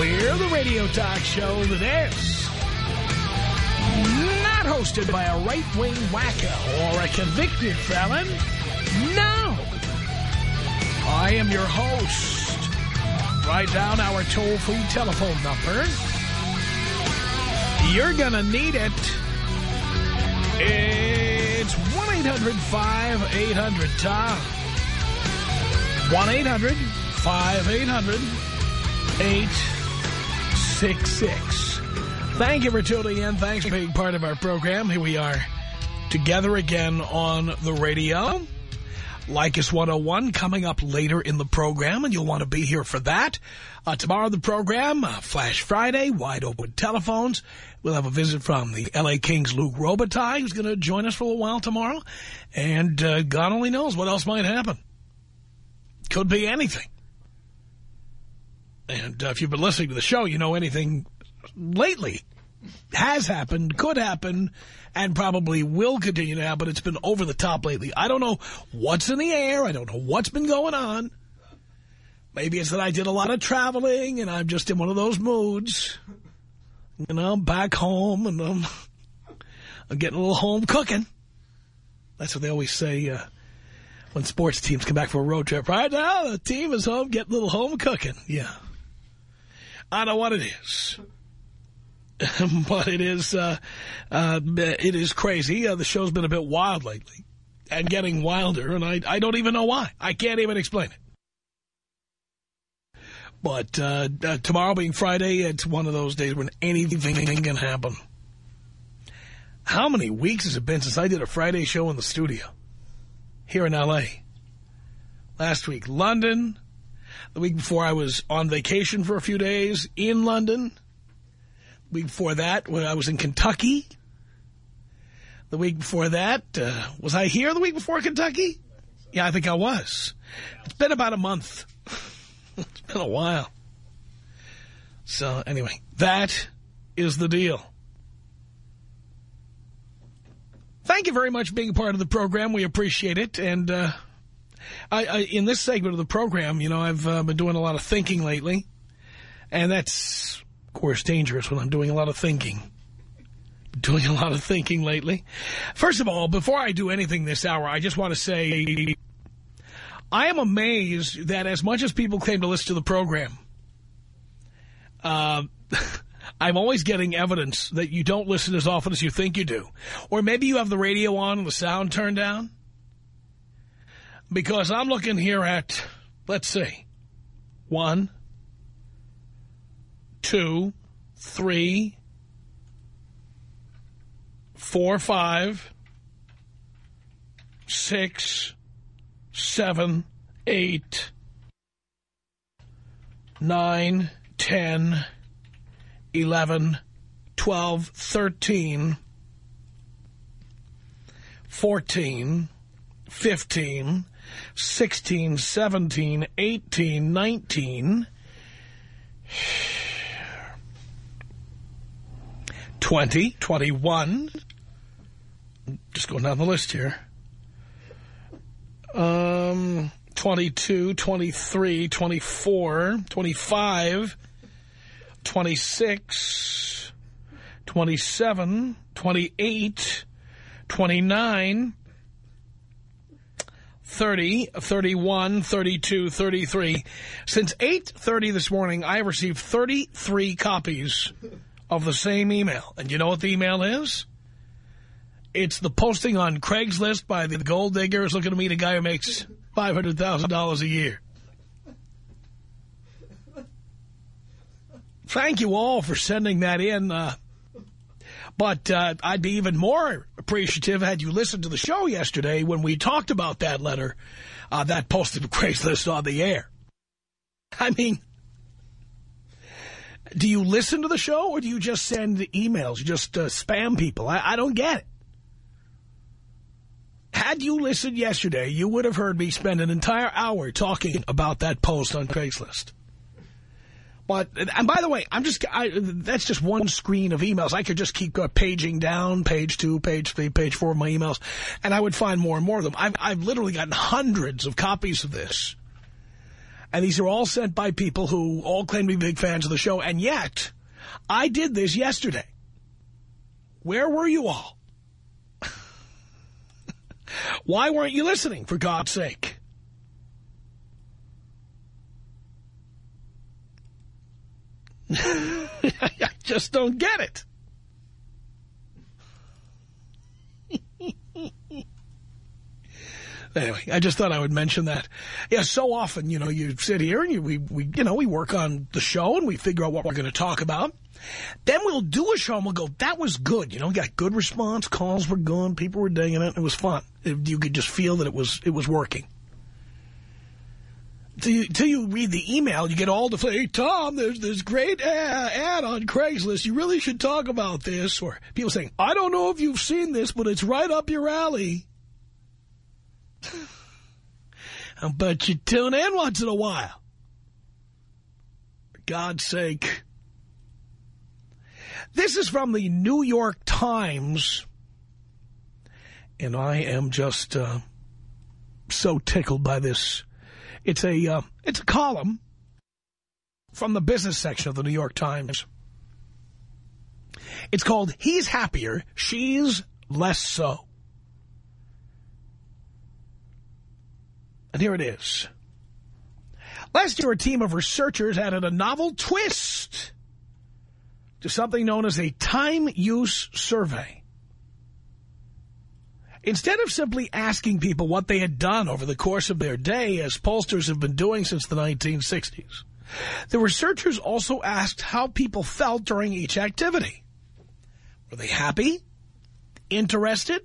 We're the radio talk show that is not hosted by a right-wing wacko or a convicted felon. No. I am your host. Write down our toll-free telephone number. You're to need it. It's 1-800-5800-TOM. 1-800-5800-866. Thank you for tuning in. Thanks for being part of our program. Here we are together again on the radio. Leykis 101 coming up later in the program, and you'll want to be here for that. Uh, tomorrow the program, uh, Flash Friday, wide open telephones. We'll have a visit from the L.A. Kings' Luc Robitaille, who's going to join us for a while tomorrow. And uh, God only knows what else might happen. Could be anything. And uh, if you've been listening to the show, you know anything lately has happened, could happen, and probably will continue to happen. It's been over the top lately. I don't know what's in the air. I don't know what's been going on. Maybe it's that I did a lot of traveling and I'm just in one of those moods. You know, I'm back home and I'm, I'm getting a little home cooking. That's what they always say uh, when sports teams come back from a road trip. Right now, the team is home getting a little home cooking. Yeah. I don't know what it is. but it is uh, uh, it is crazy. Uh, the show's been a bit wild lately and getting wilder, and I, I don't even know why. I can't even explain it. But uh, uh, tomorrow being Friday, it's one of those days when anything can happen. How many weeks has it been since I did a Friday show in the studio here in L.A.? Last week, London. The week before, I was on vacation for a few days in London. The week before that, when I was in Kentucky. The week before that, uh, was I here the week before Kentucky? Yeah, I think I was. It's been about a month. it's been a while. So, anyway, that is the deal. Thank you very much for being a part of the program. We appreciate it. And uh, I, I, in this segment of the program, you know, I've uh, been doing a lot of thinking lately. And that's, of course, dangerous when I'm doing a lot of thinking. Doing a lot of thinking lately. First of all, before I do anything this hour, I just want to say I am amazed that as much as people claim to listen to the program, uh, I'm always getting evidence that you don't listen as often as you think you do. Or maybe you have the radio on and the sound turned down. Because I'm looking here at, let's see, one, two, three, four, five, six, seven, eight, nine, ten, eleven, twelve, thirteen, fourteen, fifteen, sixteen, seventeen, eighteen, nineteen, twenty, twenty-one. Just going down the list here. Um, 22, 23, 24, 25, 26, 27, 28, 29, 30, 31, 32, 33. Since 8.30 this morning, I received 33 copies of the same email. And you know what the email is? It's the posting on Craigslist by the gold diggers looking to meet a guy who makes $500,000 a year. Thank you all for sending that in. Uh, but uh, I'd be even more appreciative had you listened to the show yesterday when we talked about that letter, uh, that posted Craigslist on the air. I mean, Do you listen to the show or do you just send emails? You just uh, spam people? I, I don't get it. Had you listened yesterday, you would have heard me spend an entire hour talking about that post on Craigslist. But, and by the way, I'm just, I, that's just one screen of emails. I could just keep uh, paging down, page two, page three, page four of my emails, and I would find more and more of them. I've, I've literally gotten hundreds of copies of this. And these are all sent by people who all claim to be big fans of the show. And yet, I did this yesterday. Where were you all? Why weren't you listening, for God's sake? I just don't get it. anyway, I just thought I would mention that. Yeah, so often, you know, you sit here and you, we, we, you know, we work on the show and we figure out what we're going to talk about. Then we'll do a show and we'll go, that was good. You know, we got good response, calls were good, people were digging it. It was fun. You could just feel that it was, it was working. Till you, you read the email, you get all the, hey, Tom, there's this great ad on Craigslist. You really should talk about this. Or people saying, I don't know if you've seen this, but it's right up your alley. but you tune in once in a while. For God's sake. This is from the New York Times. And I am just uh, so tickled by this. It's a uh, it's a column from the business section of the New York Times. It's called He's Happier, She's Less So. And here it is. Last year, a team of researchers added a novel twist to something known as a time use survey. Instead of simply asking people what they had done over the course of their day, as pollsters have been doing since the 1960s, the researchers also asked how people felt during each activity. Were they happy, interested,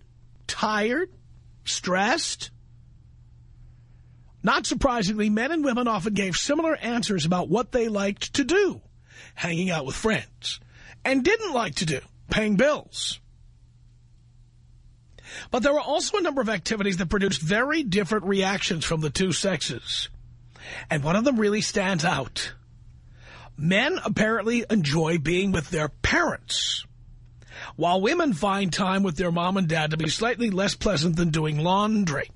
tired, stressed? Not surprisingly, men and women often gave similar answers about what they liked to do, hanging out with friends, and didn't like to do, paying bills. But there were also a number of activities that produced very different reactions from the two sexes. And one of them really stands out. Men apparently enjoy being with their parents, while women find time with their mom and dad to be slightly less pleasant than doing laundry.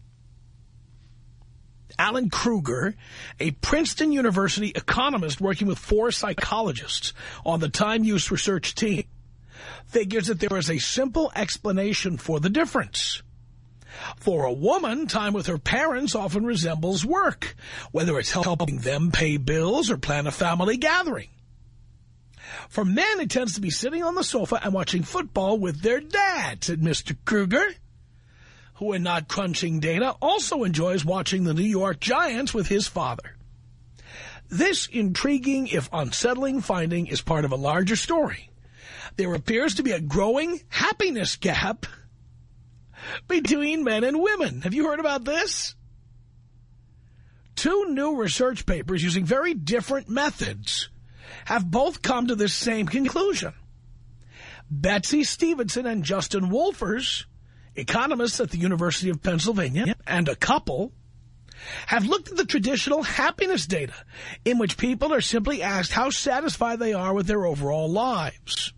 Alan Krueger, a Princeton University economist working with four psychologists on the time use research team, figures that there is a simple explanation for the difference. For a woman, time with her parents often resembles work, whether it's helping them pay bills or plan a family gathering. For men, it tends to be sitting on the sofa and watching football with their dad, said Mr. Krueger who in not crunching data also enjoys watching the New York Giants with his father. This intriguing, if unsettling, finding is part of a larger story. There appears to be a growing happiness gap between men and women. Have you heard about this? Two new research papers using very different methods have both come to this same conclusion. Betsy Stevenson and Justin Wolfers economists at the University of Pennsylvania, and a couple have looked at the traditional happiness data in which people are simply asked how satisfied they are with their overall lives.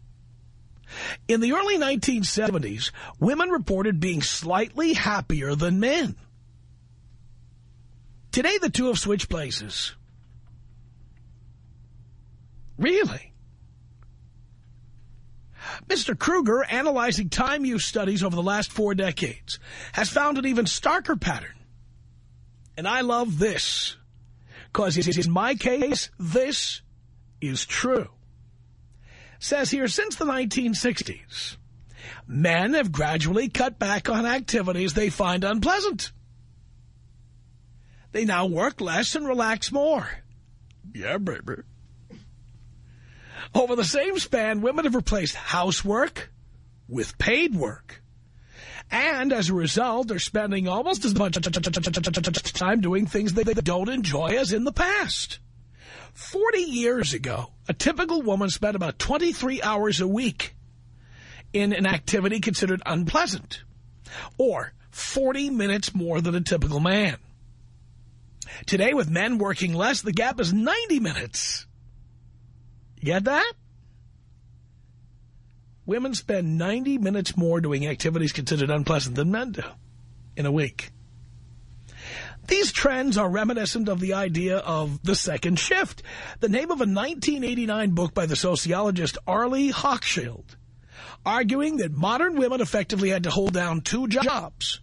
In the early 1970s, women reported being slightly happier than men. Today, the two have switched places. Really? Mr. Krueger, analyzing time use studies over the last four decades, has found an even starker pattern. And I love this, because in my case, this is true. Says here, since the 1960s, men have gradually cut back on activities they find unpleasant. They now work less and relax more. Yeah, baby. Over the same span, women have replaced housework with paid work. And as a result, they're spending almost as much time doing things they don't enjoy as in the past. 40 years ago, a typical woman spent about 23 hours a week in an activity considered unpleasant, or 40 minutes more than a typical man. Today, with men working less, the gap is 90 minutes. You get that? Women spend 90 minutes more doing activities considered unpleasant than men do in a week. These trends are reminiscent of the idea of the second shift, the name of a 1989 book by the sociologist Arlie Hochschild, arguing that modern women effectively had to hold down two jobs.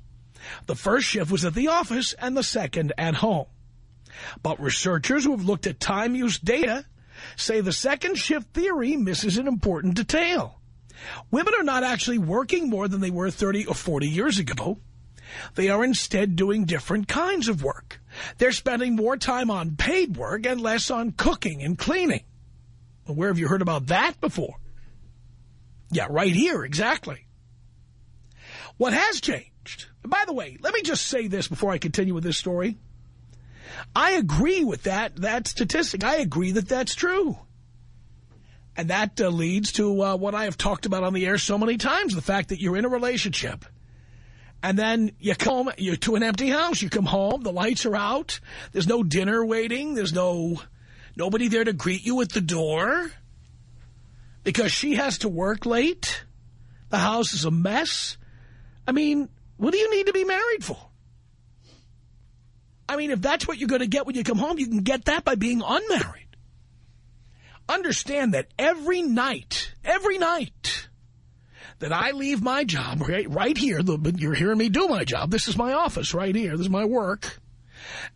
The first shift was at the office and the second at home. But researchers who have looked at time use data say the second shift theory misses an important detail. Women are not actually working more than they were 30 or 40 years ago. They are instead doing different kinds of work. They're spending more time on paid work and less on cooking and cleaning. Where have you heard about that before? Yeah, right here, exactly. What has changed? By the way, let me just say this before I continue with this story. I agree with that, that statistic. I agree that that's true. And that uh, leads to uh, what I have talked about on the air so many times, the fact that you're in a relationship. And then you come you're to an empty house. You come home, the lights are out. There's no dinner waiting. There's no nobody there to greet you at the door because she has to work late. The house is a mess. I mean, what do you need to be married for? I mean, if that's what you're going to get when you come home, you can get that by being unmarried. Understand that every night, every night that I leave my job right, right here, the, you're hearing me do my job. This is my office right here. This is my work.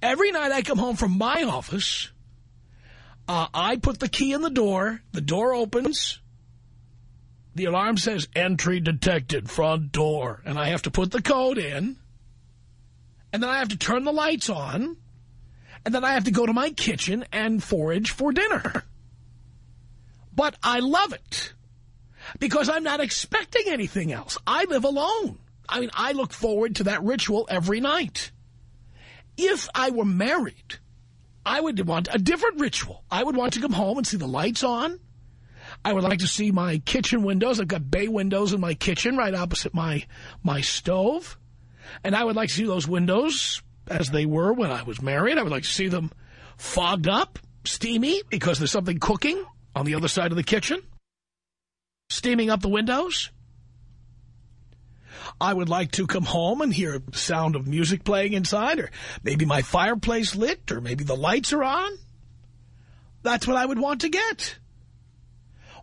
Every night I come home from my office, uh, I put the key in the door. The door opens. The alarm says, entry detected, front door. And I have to put the code in. And then I have to turn the lights on. And then I have to go to my kitchen and forage for dinner. But I love it because I'm not expecting anything else. I live alone. I mean, I look forward to that ritual every night. If I were married, I would want a different ritual. I would want to come home and see the lights on. I would like to see my kitchen windows. I've got bay windows in my kitchen right opposite my, my stove. And I would like to see those windows as they were when I was married. I would like to see them fogged up, steamy, because there's something cooking on the other side of the kitchen. Steaming up the windows. I would like to come home and hear the sound of music playing inside, or maybe my fireplace lit, or maybe the lights are on. That's what I would want to get.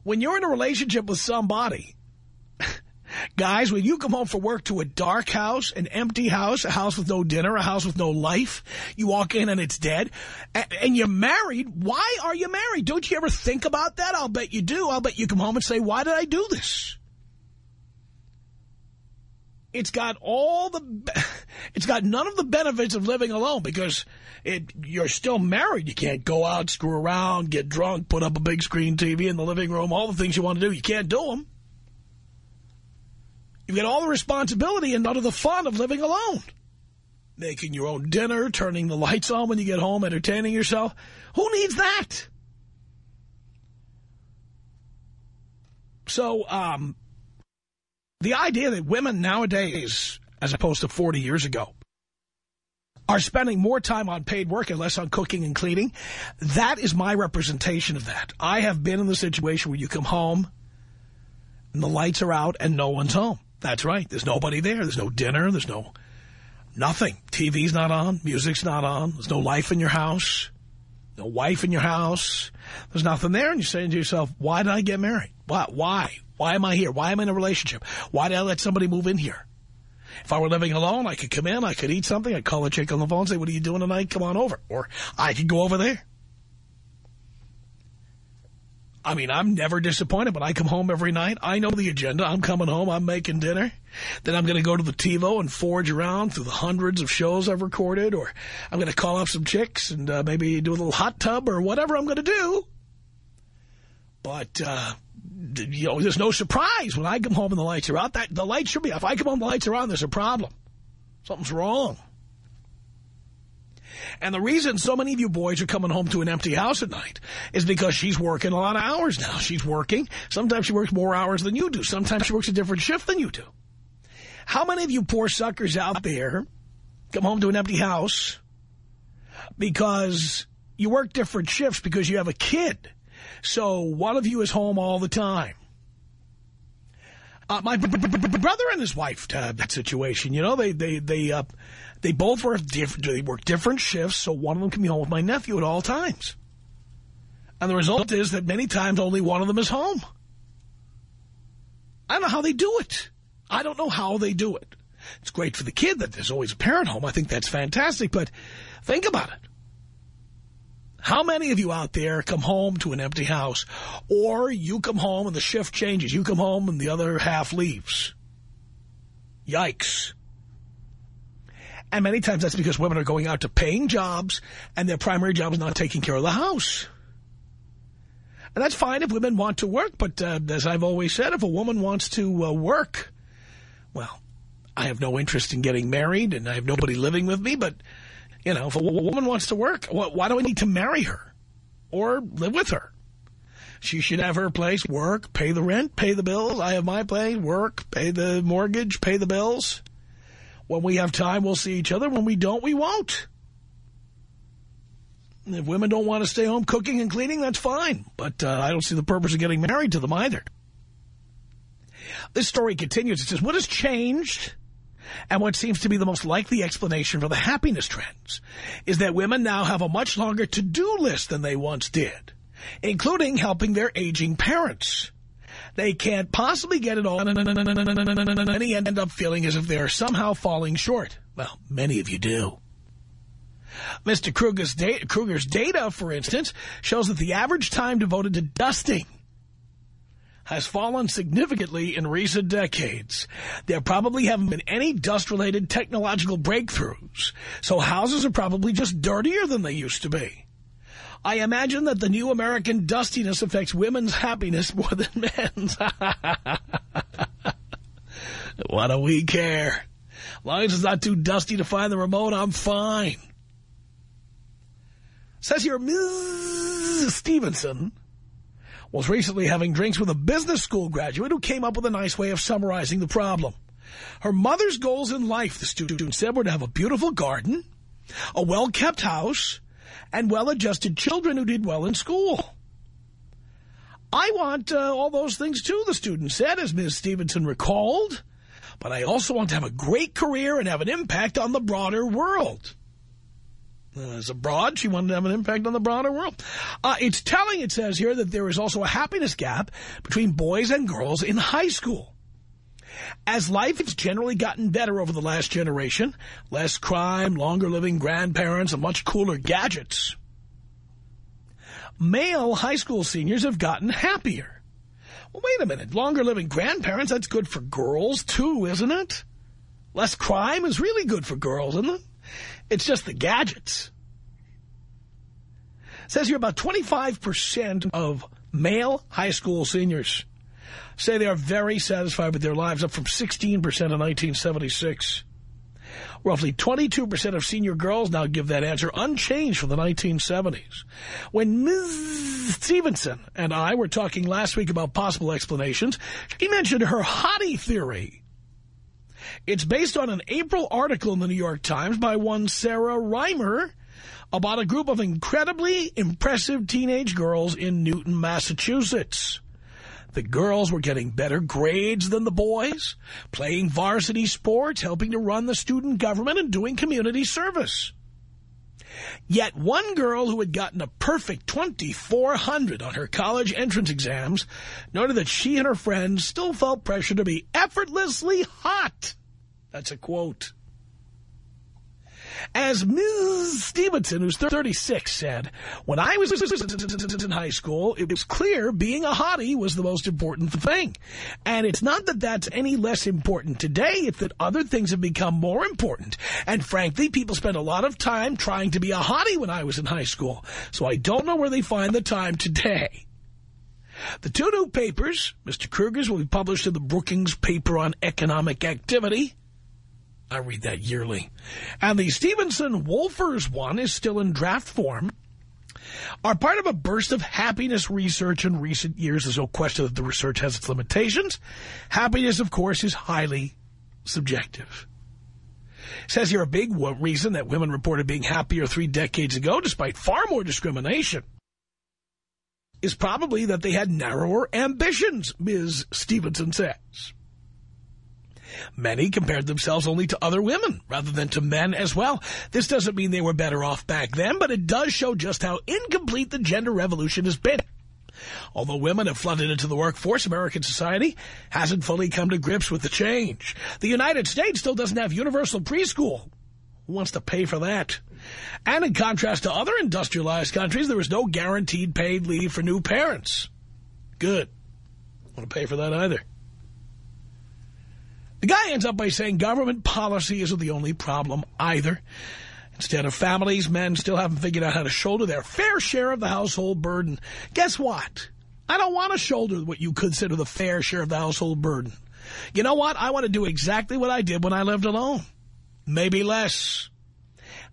When you're in a relationship with somebody, Guys, when you come home from work to a dark house, an empty house, a house with no dinner, a house with no life, you walk in and it's dead, and you're married, why are you married? Don't you ever think about that? I'll bet you do. I'll bet you come home and say, why did I do this? It's got all the, it's got none of the benefits of living alone because it, you're still married. You can't go out, screw around, get drunk, put up a big screen TV in the living room, all the things you want to do. You can't do them. You get all the responsibility and none of the fun of living alone. Making your own dinner, turning the lights on when you get home, entertaining yourself. Who needs that? So, um, the idea that women nowadays, as opposed to 40 years ago, are spending more time on paid work and less on cooking and cleaning, that is my representation of that. I have been in the situation where you come home and the lights are out and no one's home. That's right. There's nobody there. There's no dinner. There's no nothing. TV's not on. Music's not on. There's no life in your house. No wife in your house. There's nothing there. And you're saying to yourself, why did I get married? Why? Why? Why am I here? Why am I in a relationship? Why did I let somebody move in here? If I were living alone, I could come in, I could eat something, I'd call a chick on the phone and say, what are you doing tonight? Come on over. Or I could go over there. I mean, I'm never disappointed, but I come home every night. I know the agenda. I'm coming home. I'm making dinner. Then I'm going to go to the TiVo and forge around through the hundreds of shows I've recorded. Or I'm going to call up some chicks and uh, maybe do a little hot tub or whatever I'm going to do. But, uh, you know, there's no surprise when I come home and the lights are out. That The lights should be If I come home the lights are on, there's a problem. Something's wrong. And the reason so many of you boys are coming home to an empty house at night is because she's working a lot of hours now. She's working. Sometimes she works more hours than you do. Sometimes she works a different shift than you do. How many of you poor suckers out there come home to an empty house because you work different shifts because you have a kid? So one of you is home all the time. Uh, my brother and his wife had that situation. You know, they they they uh, they both work different. They work different shifts, so one of them can be home with my nephew at all times. And the result is that many times only one of them is home. I don't know how they do it. I don't know how they do it. It's great for the kid that there's always a parent home. I think that's fantastic, but think about it. How many of you out there come home to an empty house, or you come home and the shift changes? You come home and the other half leaves. Yikes. And many times that's because women are going out to paying jobs and their primary job is not taking care of the house. And that's fine if women want to work, but uh, as I've always said, if a woman wants to uh, work, well, I have no interest in getting married and I have nobody living with me, but, you know, if a woman wants to work, why do I need to marry her or live with her? She should have her place, work, pay the rent, pay the bills. I have my place, work, pay the mortgage, pay the bills. When we have time, we'll see each other. When we don't, we won't. If women don't want to stay home cooking and cleaning, that's fine. But uh, I don't see the purpose of getting married to them either. This story continues. It says, what has changed and what seems to be the most likely explanation for the happiness trends is that women now have a much longer to-do list than they once did, including helping their aging parents. They can't possibly get it all, and end up feeling as if they're somehow falling short. Well, many of you do. Mr. Krueger's, da Krueger's data, for instance, shows that the average time devoted to dusting has fallen significantly in recent decades. There probably haven't been any dust-related technological breakthroughs, so houses are probably just dirtier than they used to be. I imagine that the new American dustiness affects women's happiness more than men's. what do we care? As long as it's not too dusty to find the remote, I'm fine. Says here, Ms. Stevenson was recently having drinks with a business school graduate who came up with a nice way of summarizing the problem. Her mother's goals in life, the student said, were to have a beautiful garden, a well-kept house, and well-adjusted children who did well in school. I want uh, all those things, too, the student said, as Ms. Stevenson recalled. But I also want to have a great career and have an impact on the broader world. Uh, as abroad, she wanted to have an impact on the broader world. Uh, it's telling, it says here, that there is also a happiness gap between boys and girls in high school. As life has generally gotten better over the last generation, less crime, longer living grandparents, and much cooler gadgets, male high school seniors have gotten happier. Well, wait a minute. Longer living grandparents, that's good for girls too, isn't it? Less crime is really good for girls, isn't it? It's just the gadgets. Says here about 25% of male high school seniors say they are very satisfied with their lives, up from 16% in 1976. Roughly 22% of senior girls now give that answer unchanged from the 1970s. When Ms. Stevenson and I were talking last week about possible explanations, she mentioned her hottie theory. It's based on an April article in the New York Times by one Sara Rimer about a group of incredibly impressive teenage girls in Newton, Massachusetts. The girls were getting better grades than the boys, playing varsity sports, helping to run the student government, and doing community service. Yet one girl who had gotten a perfect 2,400 on her college entrance exams noted that she and her friends still felt pressure to be effortlessly hot. That's a quote. As Ms. Stevenson, who's 36, said, when I was in high school, it was clear being a hottie was the most important thing. And it's not that that's any less important today, it's that other things have become more important. And frankly, people spent a lot of time trying to be a hottie when I was in high school. So I don't know where they find the time today. The two new papers, Mr. Krueger's will be published in the Brookings paper on economic activity, I read that yearly. And the Stevenson Wolfers one is still in draft form. Are part of a burst of happiness research in recent years. There's no question that the research has its limitations. Happiness, of course, is highly subjective. says here a big reason that women reported being happier three decades ago, despite far more discrimination, is probably that they had narrower ambitions, Ms. Stevenson says. Many compared themselves only to other women rather than to men as well. This doesn't mean they were better off back then, but it does show just how incomplete the gender revolution has been. Although women have flooded into the workforce, American society hasn't fully come to grips with the change. The United States still doesn't have universal preschool. Who wants to pay for that? And in contrast to other industrialized countries, there is no guaranteed paid leave for new parents. Good. Want to pay for that either. The guy ends up by saying government policy isn't the only problem either. Instead of families, men still haven't figured out how to shoulder their fair share of the household burden. Guess what? I don't want to shoulder what you consider the fair share of the household burden. You know what? I want to do exactly what I did when I lived alone. Maybe less.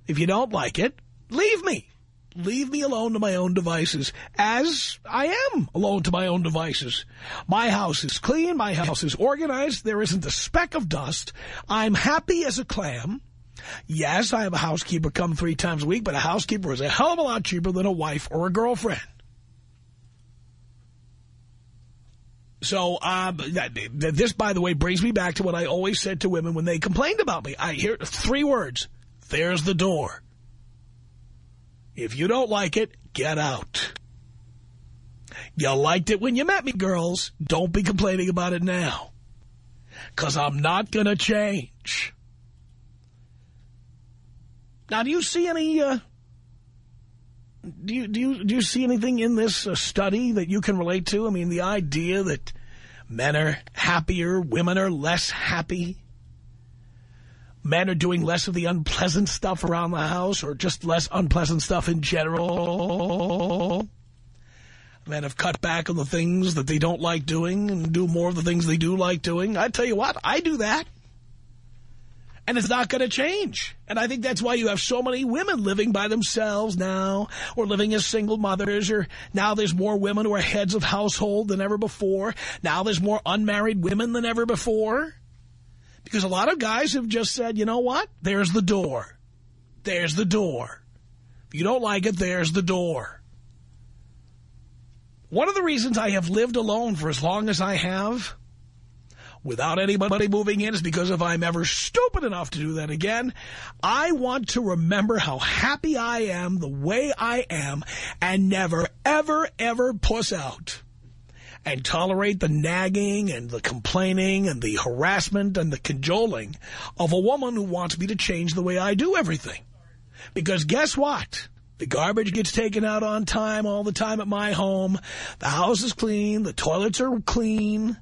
If you don't like it, leave me leave me alone to my own devices, as I am alone to my own devices. My house is clean. My house is organized. There isn't a speck of dust. I'm happy as a clam. Yes, I have a housekeeper come three times a week, but a housekeeper is a hell of a lot cheaper than a wife or a girlfriend. So um, this, by the way, brings me back to what I always said to women when they complained about me. I hear three words. There's the door. If you don't like it, get out. You liked it when you met me, girls. Don't be complaining about it now. Because I'm not going to change. Now, do you see any... Uh, do you, do you do you see anything in this uh, study that you can relate to? I mean, the idea that men are happier, women are less happy men are doing less of the unpleasant stuff around the house or just less unpleasant stuff in general. Men have cut back on the things that they don't like doing and do more of the things they do like doing. I tell you what, I do that. And it's not going to change. And I think that's why you have so many women living by themselves now or living as single mothers or now there's more women who are heads of household than ever before. Now there's more unmarried women than ever before. Because a lot of guys have just said, you know what? There's the door. There's the door. If you don't like it, there's the door. One of the reasons I have lived alone for as long as I have, without anybody moving in, is because if I'm ever stupid enough to do that again, I want to remember how happy I am the way I am and never, ever, ever puss out and tolerate the nagging and the complaining and the harassment and the cajoling of a woman who wants me to change the way I do everything. Because guess what? The garbage gets taken out on time all the time at my home. The house is clean. The toilets are clean.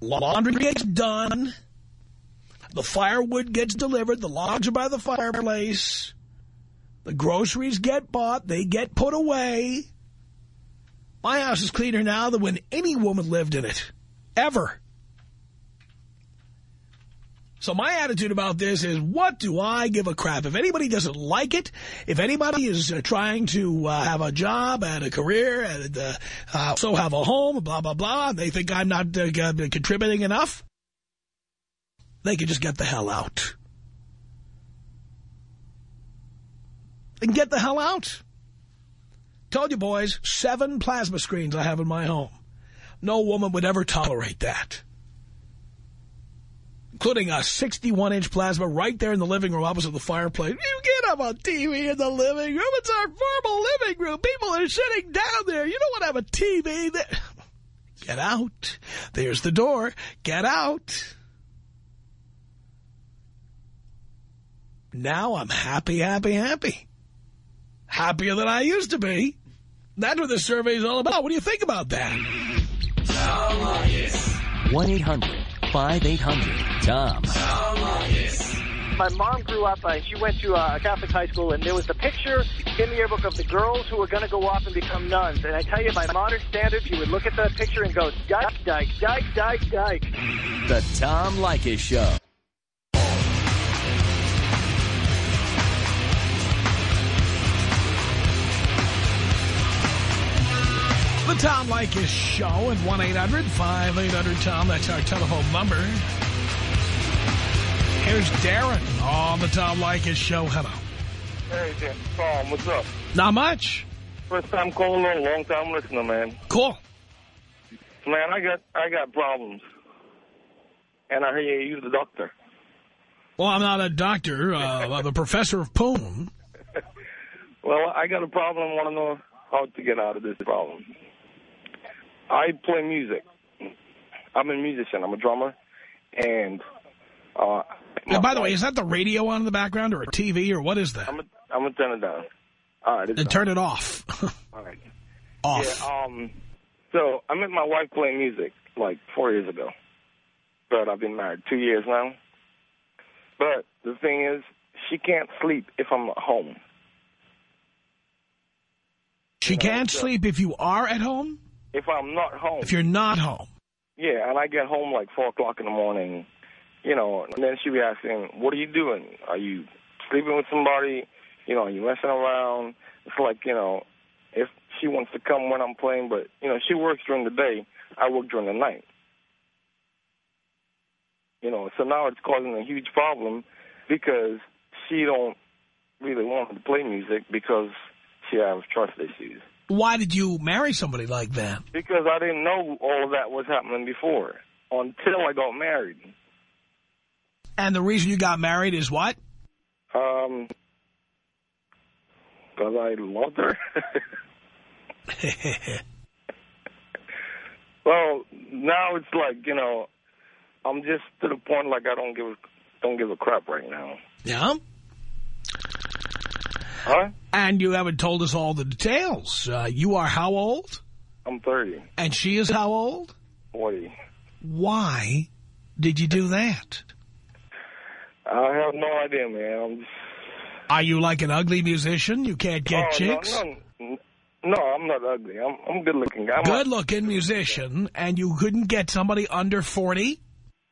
Laundry gets done. The firewood gets delivered. The logs are by the fireplace. The groceries get bought. They get put away. My house is cleaner now than when any woman lived in it. Ever. So my attitude about this is, what do I give a crap? If anybody doesn't like it, if anybody is uh, trying to uh, have a job and a career and uh, also have a home, blah, blah, blah, and they think I'm not uh, contributing enough, they can just get the hell out. They can get the hell out. Told you, boys, seven plasma screens I have in my home. No woman would ever tolerate that. Including a 61-inch plasma right there in the living room opposite the fireplace. You can't have a TV in the living room. It's our formal living room. People are sitting down there. You don't want to have a TV there. Get out. There's the door. Get out. Now I'm happy, happy, happy. Happier than I used to be. That's what this survey is all about. What do you think about that? 1-800-5800-TOM. My mom grew up, uh, she went to uh, a Catholic high school, and there was the picture in the yearbook of the girls who were going to go off and become nuns. And I tell you, by modern standards, you would look at that picture and go, dyke, dyke, dyke, dyke, dyke. The Tom Leykis Show. Tom Leykis Show at 1-800-5800-TOM. That's our telephone number. Here's Darren on the Tom Leykis Show. Hello. Hey, Dan. Tom, what's up? Not much. First time caller, long time listener, man. Cool. Man, I got I got problems. And I hear you're the doctor. Well, I'm not a doctor. Uh, I'm a professor of poon. Well, I got a problem. I want to know how to get out of this problem. I play music. I'm a musician. I'm a drummer. And... Uh, And by the way, is that the radio on in the background or a TV or what is that? I'm going to turn it down. All right. Then turn it off. All right. off. Yeah, um, so I met my wife playing music like four years ago. But I've been married two years now. But the thing is, she can't sleep if I'm at home. she can't sleep if you are at home? If I'm not home. If you're not home? Yeah, and I get home like 4 o'clock in the morning, you know, and then she be asking, what are you doing? Are you sleeping with somebody? You know, are you messing around? It's like, you know, if she wants to come when I'm playing, but, you know, she works during the day. I work during the night. You know, so now it's causing a huge problem because she don't really want to play music because she has trust issues. Why did you marry somebody like that? Because I didn't know all of that was happening before until I got married. And the reason you got married is what? Um, because I loved her. well, now it's like you know, I'm just to the point like I don't give a, don't give a crap right now. yeah? Huh? And you haven't told us all the details. Uh, you are how old? I'm 30, And she is how old? 40. Why did you do that? I have no idea, man. Are you like an ugly musician? You can't get oh, chicks? No, no, no, I'm not ugly. I'm I'm good looking guy. I'm Good-looking musician, and you couldn't get somebody under 40?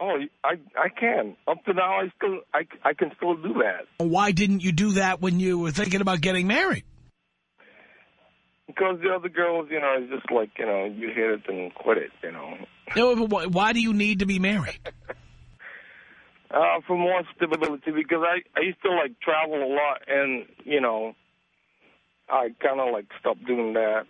Oh, I I can. Up to now, I still I I can still do that Why didn't you do that when you were thinking about getting married? because the other girls, you know, it's just like you know, you hit it and quit it, you know. No, but why- Why do you need to be married? Uh, for more stability because I I used to like travel a lot and you know, I kind of like stopped doing that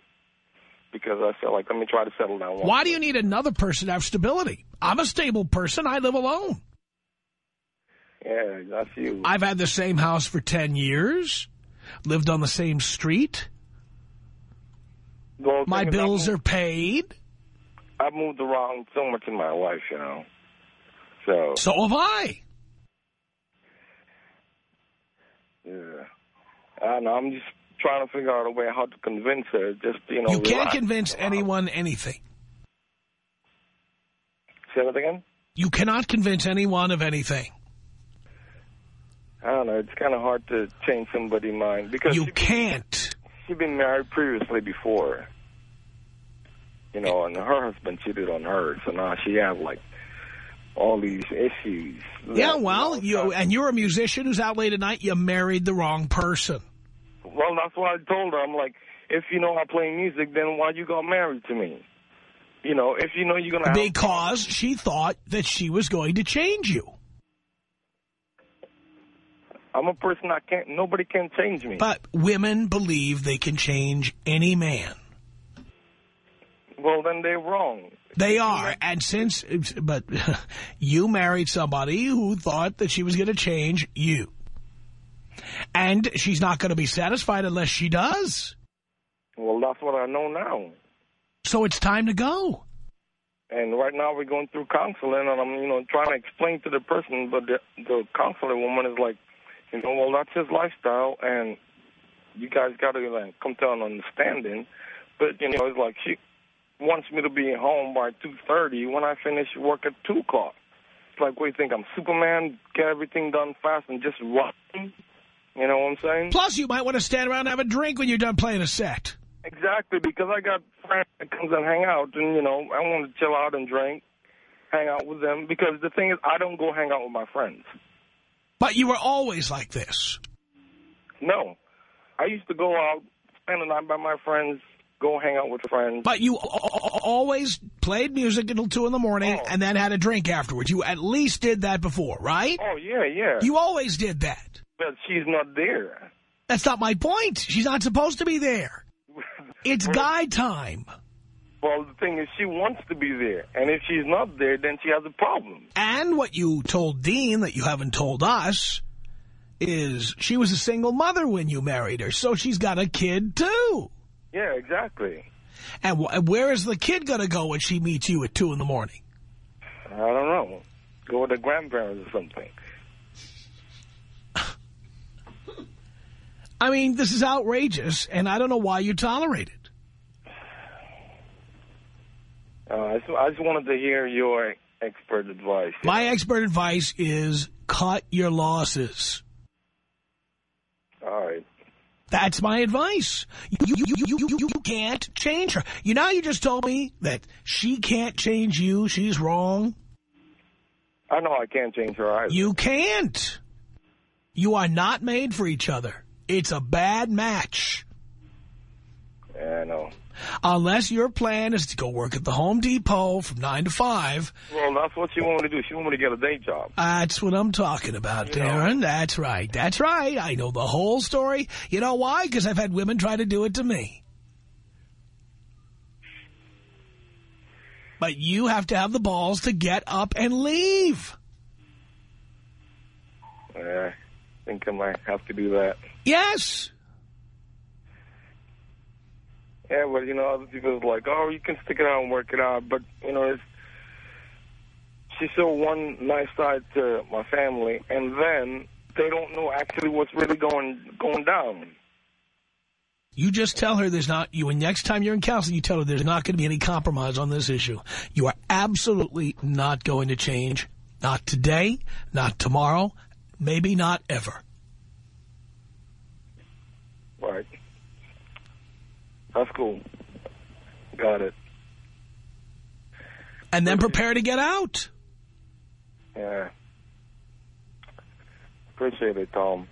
because I felt like let me try to settle down. Why do you need another person to have stability? I'm a stable person. I live alone. Yeah, that's you. I've had the same house for 10 years, lived on the same street. The My bills I've are paid. I've moved around so much in my life, you know. So So have I. yeah, I don't know. I'm just trying to figure out a way how to convince her. Just you know, You can't convince anyone anything. Say that again. You cannot convince anyone of anything. I don't know. It's kind of hard to change somebody's mind because You she- can't. she'd been married previously before. You know, and her husband cheated on her, so now she has like all these issues. Yeah, well, you and you're a musician who's out late at night. You married the wrong person. Well, that's what I told her. I'm like, if you know I play music, then why you got married to me? You know, if you know you're gonna have Because she thought that she was going to change you. I'm a person I can't. Nobody can change me. But women believe they can change any man. well, then they're wrong. They are. And since, but you married somebody who thought that she was going to change you. And she's not going to be satisfied unless she does. Well, that's what I know now. So it's time to go. And right now we're going through counseling, and I'm, you know, trying to explain to the person, but the, the counselor woman is like, you know, well, that's his lifestyle, and you guys got to like, come to an understanding. But, you know, it's like she wants me to be home by 2.30 when I finish work at 2 o'clock. It's like, what do you think, I'm Superman, get everything done fast and just run? You know what I'm saying? Plus, you might want to stand around and have a drink when you're done playing a set. Exactly, because I got friends that comes and hang out, and, you know, I want to chill out and drink, hang out with them, because the thing is, I don't go hang out with my friends. But you were always like this. No. I used to go out, spend the night by my friends, go hang out with friends. But you always played music until 2 in the morning Oh. and then had a drink afterwards. You at least did that before, right? Oh, yeah, yeah. You always did that. But she's not there. That's not my point. She's not supposed to be there. It's Well- guy time. Well, the thing is, she wants to be there. And if she's not there, then she has a problem. And what you told Dean that you haven't told us is she was a single mother when you married her, so she's got a kid too. Yeah, exactly. And wh where is the kid going to go when she meets you at 2 in the morning? I don't know. Go with the grandparents or something. I mean, this is outrageous, and I don't know why you tolerate it. Uh, I, just, I just wanted to hear your expert advice. My expert advice is cut your losses. All right. That's my advice. You, you, you, you, you, you can't change her. You know, you just told me that she can't change you. She's wrong. I know I can't change her either. You can't. You are not made for each other. It's a bad match. Yeah, I know. Unless your plan is to go work at the Home Depot from 9 to 5. Well, that's what she wanted to do. She wanted to get a day job. That's what I'm talking about, You know. Darren. That's right. That's right. I know the whole story. You know why? Because I've had women try to do it to me. But you have to have the balls to get up and leave. Yeah, I think I might have to do that. Yes. Yeah, but, you know, other people is like, oh, you can stick it out and work it out. But, you know, it's, she showed one nice side to my family, and then they don't know actually what's really going going down. You just tell her there's not, you, and next time you're in counseling, you tell her there's not going to be any compromise on this issue. You are absolutely not going to change. Not today, not tomorrow, maybe not ever. Right. That's cool. Got it. And then prepare to get out. Yeah. Appreciate it, Tom.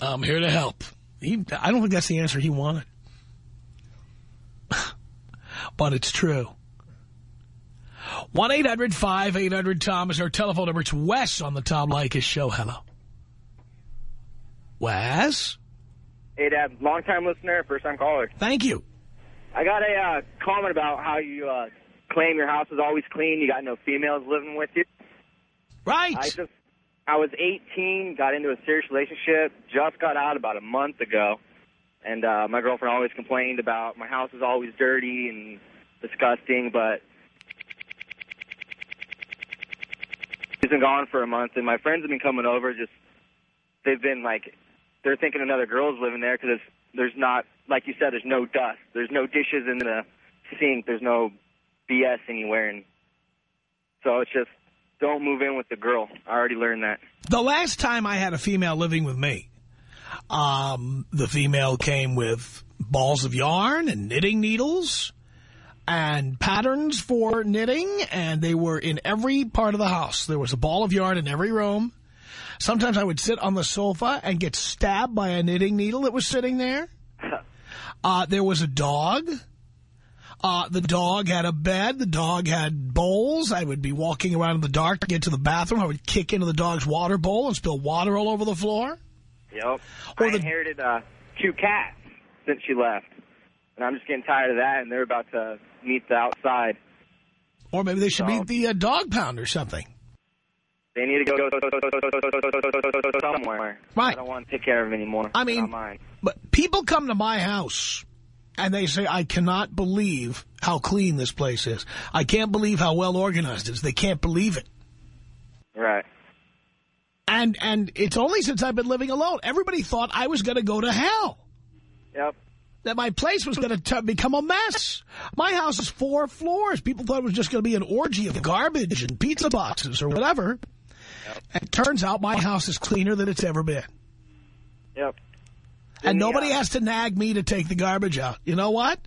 I'm here to help. He, I don't think that's the answer he wanted. but it's true. 1-800-5800-TOM is our telephone number. It's Wes on the Tom Leykis show. Hello. Wes? Hey, Dad. Long-time listener, first-time caller. Thank you. I got a uh, comment about how you uh, claim your house is always clean. You got no females living with you. Right. I just, I was 18, got into a serious relationship, just got out about a month ago, and uh, my girlfriend always complained about my house is always dirty and disgusting, but she's been gone for a month, and my friends have been coming over. Just they've been like, they're thinking another girl's living there because there's not, like you said, there's no dust, there's no dishes in the sink, there's no BS anywhere, and so it's just don't move in with the girl. I already learned that. The last time I had a female living with me, um, the female came with balls of yarn and knitting needles and patterns for knitting, and they were in every part of the house. There was a ball of yarn in every room. Sometimes I would sit on the sofa and get stabbed by a knitting needle that was sitting there. Uh, there was a dog. Uh, the dog had a bed. The dog had bowls. I would be walking around in the dark to get to the bathroom. I would kick into the dog's water bowl and spill water all over the floor. Yep. Or I the- inherited uh, two cats since she left, and I'm just getting tired of that. And they're about to meet the outside. Or maybe they should No. meet the uh, dog pound or something. They need to go somewhere. Right. I don't want to take care of them anymore. I mean- But people come to my house and they say, I cannot believe how clean this place is. I can't believe how well organized it is. They can't believe it. Right. And and it's only since I've been living alone. Everybody thought I was going to go to hell. Yep. That my place was going to become a mess. My house is four floors. People thought it was just going to be an orgy of garbage and pizza boxes or whatever. And it turns out my house is cleaner than it's ever been. Yep. And Yeah. nobody has to nag me to take the garbage out. You know what?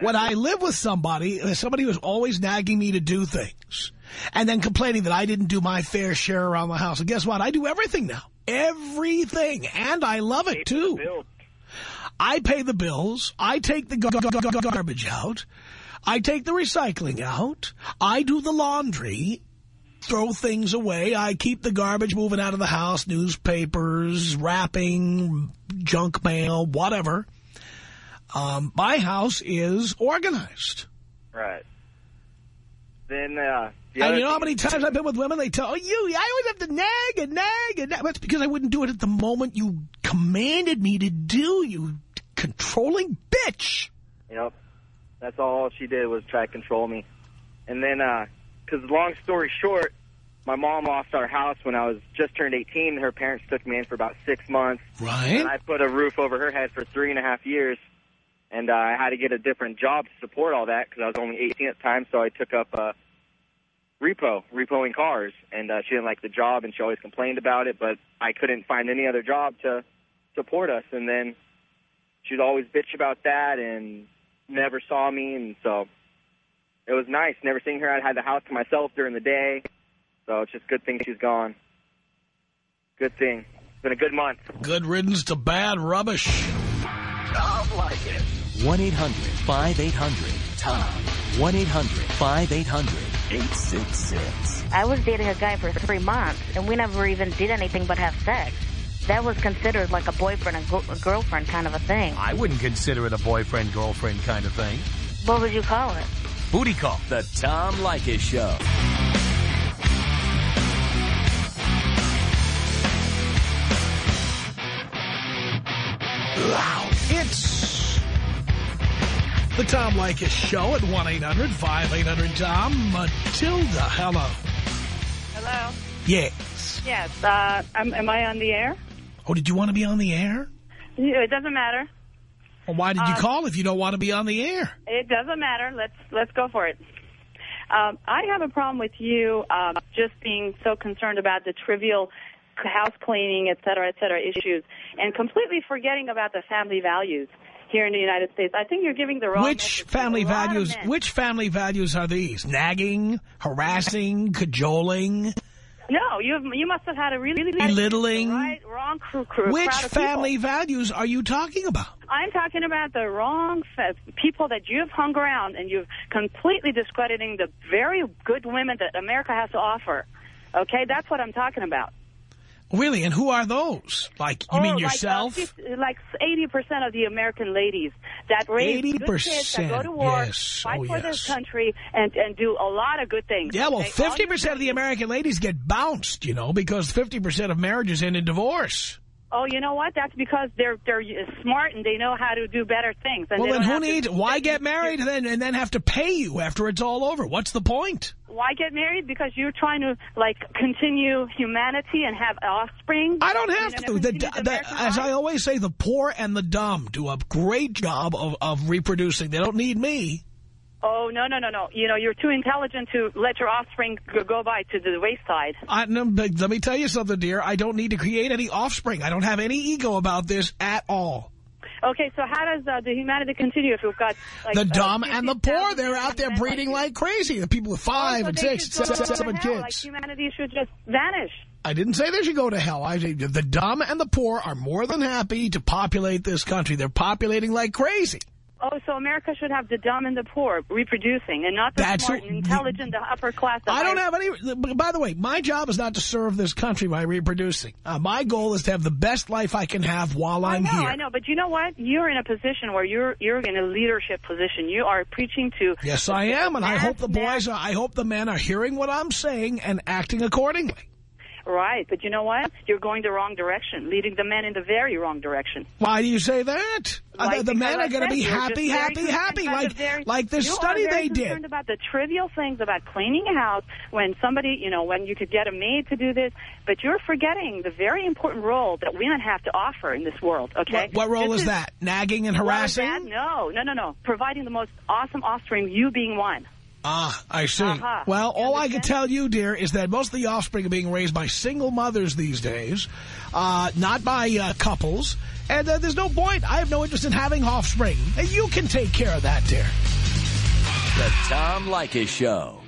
When I live with somebody, uh, somebody was always nagging me to do things and then complaining that I didn't do my fair share around the house. And guess what? I do everything now. Everything. And I love it, too. I pay the bills. I take the garbage out. I take the recycling out. I do the laundry, throw things away. I keep the garbage moving out of the house, newspapers, wrapping, junk mail, whatever. Um, my house is organized. Right. Then, uh... The and you know how many times I've been with women, they tell, oh, you, I always have to nag and nag and nag. That's because I wouldn't do it at the moment you commanded me to do, you controlling bitch. Yep. That's all she did was try to control me. And then, uh 'cause long story short, my mom lost our house when I was just turned 18. Her parents took me in for about six months. Right. And I put a roof over her head for three and a half years. And uh, I had to get a different job to support all that because I was only 18 at the time. So I took up uh, repo, repoing cars. And uh, she didn't like the job, and she always complained about it. But I couldn't find any other job to support us. And then she'd always bitch about that and never saw me. And so it was nice never seeing her. I had the house to myself during the day. So it's just a good thing she's gone. Good thing. It's been a good month. Good riddance to bad rubbish. Tom Leykis. 1-800-5800-TOM. 1-800-5800-866. I was dating a guy for three months, and we never even did anything but have sex. That was considered like a boyfriend and a girlfriend kind of a thing. I wouldn't consider it a boyfriend-girlfriend kind of thing. What would you call it? Booty call. The Tom Leykis Show. It's the Tom Leykis Show at 1-800-5800-TOM. Matilda, hello. Hello. Yes. Yes. Uh, am, am I on the air? Oh, did you want to be on the air? Yeah, It doesn't matter. Well, why did you Uh, call if you don't want to be on the air? It doesn't matter. Let's let's go for it. Um, I have a problem with you um, just being so concerned about the trivial house cleaning, et cetera, et cetera, issues, and completely forgetting about the family values here in the United States. I think you're giving the wrong Which family a lot of values? Which family values are these? Nagging, harassing, cajoling. No, you you must have had a really, really Belittling. right, wrong crew, crew Which of people. family values are you talking about? I'm talking about the wrong people that you've hung around and you've completely discrediting the very good women that America has to offer. Okay, that's what I'm talking about. Really? And who are those? Like, you Oh, mean like, uh, yourself? Like, 80% of the American ladies that raise good kids that go to war, yes. fight Oh, for yes. this country, and, and do a lot of good things. yeah, well, 50% of the American ladies get bounced, you know, because 50% of marriages end in divorce. Oh, you know what? That's because they're they're smart and they know how to do better things. And Well, then who needs, why get married then and then have to pay you after it's all over? What's the point? Why get married? Because you're trying to, like, continue humanity and have offspring. I don't You have know, to. The, the the, as? I always say, the poor and the dumb do a great job of, of reproducing. They don't need me. Oh, no, no, no, no. You know, you're too intelligent to let your offspring go by to the wayside. I, no, but let me tell you something, dear. I don't need to create any offspring. I don't have any ego about this at all. Okay, so how does uh, the humanity continue if we've got, like... The uh, dumb and the poor, they're out there breeding like crazy. The people with five Oh, so and six, go seven, seven hell, Like kids. humanity should just vanish. I didn't say they should go to hell. I say the dumb and the poor are more than happy to populate this country. They're populating like crazy. Oh, so America should have the dumb and the poor reproducing, and not the That's smart and intelligent, the upper class. the I don't have any. By the way, my job is not to serve this country by reproducing. Uh, my goal is to have the best life I can have while I I'm know, here. I know, but you know what? You're in a position where you're you're in a leadership position. You are preaching to. Yes, I am, and I hope the boys are. I hope the men are hearing what I'm saying and acting accordingly. Right, but you know what? You're going the wrong direction, leading the men in the very wrong direction. Why do you say that? Uh, Like, the, the men are going to be happy, happy, happy, like very- like this you study are very they did. concerned about the trivial things about cleaning a house when somebody, you know, when you could get a maid to do this, but you're forgetting the very important role that women have to offer in this world. Okay, What, what role This is that? Nagging and harassing? that- no, no, no, no. Providing the most awesome offspring, you being one. Ah, I see. Uh-huh. Well, You all I can tell you, dear, is that most of the offspring are being raised by single mothers these days, uh, not by uh, couples. And uh, there's no point. I have no interest in having offspring. And you can take care of that, dear. The Tom Leykis Show.